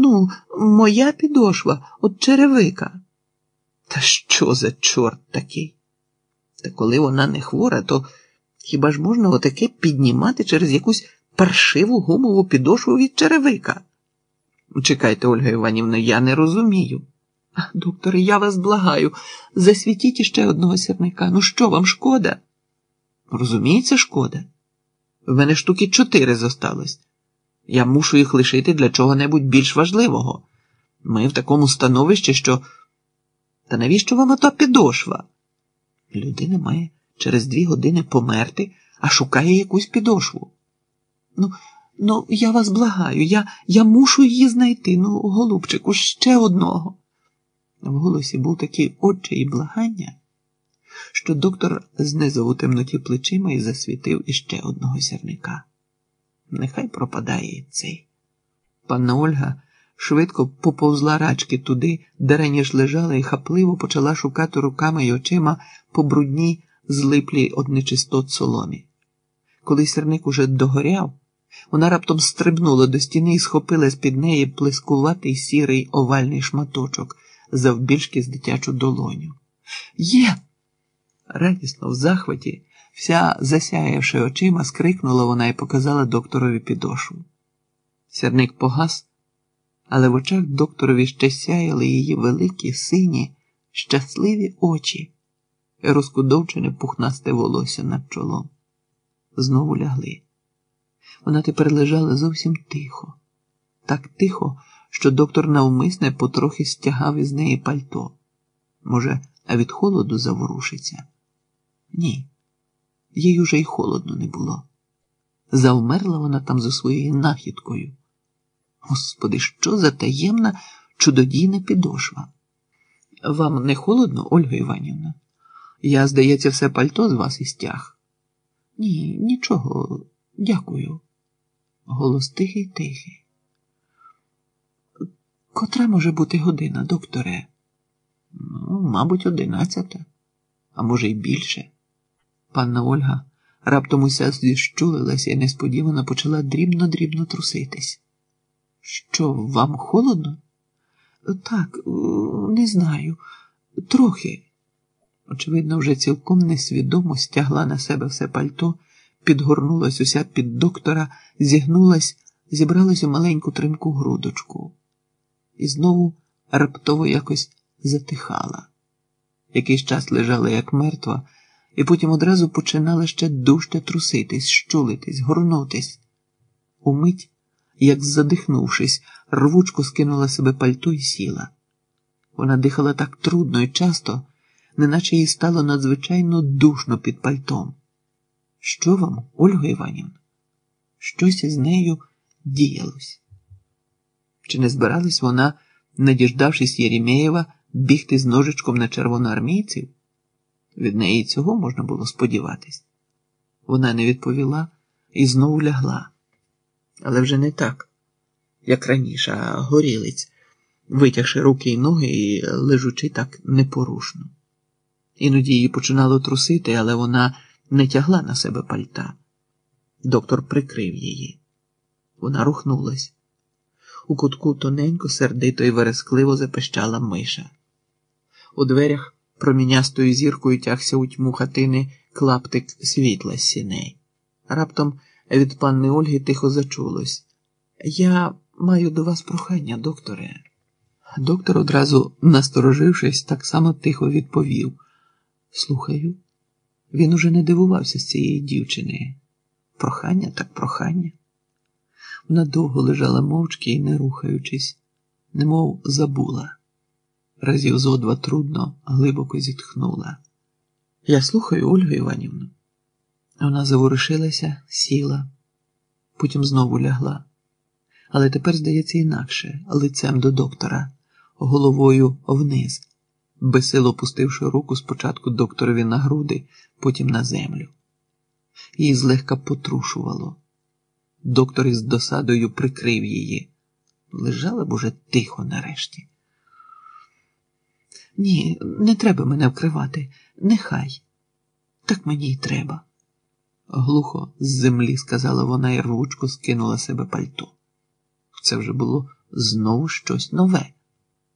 Ну, моя підошва от черевика. Та що за чорт такий? Та коли вона не хвора, то хіба ж можна отаке піднімати через якусь паршиву гумову підошву від черевика? Чекайте, Ольга Іванівна, я не розумію. Докторе, я вас благаю, засвітіть іще одного сірника. Ну що вам шкода? Розуміється, шкода. В мене штуки чотири зосталось. Я мушу їх лишити для чого-небудь більш важливого. Ми в такому становищі, що. Та навіщо вам ота підошва? Людина має через дві години померти, а шукає якусь підошву. Ну, ну, я вас благаю, я, я мушу її знайти. Ну, голубчику, ще одного. В голосі був такий отче і благання, що доктор знизав у темноті плечима і засвітив іще одного сірника. Нехай пропадає цей. Панна Ольга швидко поповзла рачки туди, де раніше лежала, і хапливо почала шукати руками й очима по брудній, злиплій од нечистот соломі. Коли сірник уже догоряв, вона раптом стрибнула до стіни і схопила з під неї плескуватий сірий овальний шматочок завбільшки з дитячу долоню. Є! Радісно в захваті, вся засяявши очима, скрикнула вона і показала докторові підошву. Сірник погас, але в очах докторові ще сяяли її великі, сині, щасливі очі і розкудовчене пухнасте волосся над чолом. Знову лягли. Вона тепер лежала зовсім тихо, так тихо, що доктор навмисне потрохи стягав із неї пальто. Може, а від холоду заворушиться? Ні, їй уже й холодно не було. Завмерла вона там за своєю нахідкою. Господи, що за таємна чудодійна підошва? Вам не холодно, Ольга Іванівна? Я, здається, все пальто з вас і стяг. Ні, нічого, дякую. Голос тихий тихий. Котра може бути година, докторе? Ну, мабуть, одинадцята, а може, й більше. Панна Ольга раптом уся зіщулилася і несподівано почала дрібно-дрібно труситись. Що, вам холодно? Так, не знаю, трохи. Очевидно, вже цілком несвідомо стягла на себе все пальто, підгорнулась уся під доктора, зігнулась, зібралась у маленьку тримку грудочку і знову раптово якось затихала. Якийсь час лежала як мертва, і потім одразу починала ще дужче труситись, щулитись, горнутись. Умить, як задихнувшись, рвучко скинула себе пальто і сіла. Вона дихала так трудно і часто, неначе їй стало надзвичайно душно під пальтом. Що вам, Ольга Іванівна? Щось із нею діялось. Чи не збиралась вона, не діждавшись Єрімєєва, бігти з ножичком на червоноармійців? Від неї цього можна було сподіватись. Вона не відповіла і знову лягла. Але вже не так, як раніше, а горілиць, витягши руки й ноги і лежучи так непорушно. Іноді її починало трусити, але вона не тягла на себе пальта. Доктор прикрив її. Вона рухнулась. У кутку тоненько, сердито і верескливо запищала миша. У дверях промінястою зіркою тягся у тьму хатини клаптик світла сіней. Раптом від панни Ольги тихо зачулось. Я маю до вас прохання, докторе. Доктор, одразу насторожившись, так само тихо відповів. Слухаю, він уже не дивувався з цієї дівчини. Прохання так прохання. Вона довго лежала мовчки і не рухаючись, немов забула. Разів зо два трудно, глибоко зітхнула. Я слухаю Ольгу Іванівну. Вона заворушилася, сіла, потім знову лягла. Але тепер, здається, інакше, лицем до доктора, головою вниз, безсило пустивши руку спочатку докторові на груди, потім на землю. Її злегка потрушувало. Доктор із досадою прикрив її. Лежала б уже тихо нарешті. Ні, не треба мене вкривати. Нехай. Так мені й треба. Глухо з землі сказала вона і ручку скинула себе пальто. Це вже було знову щось нове.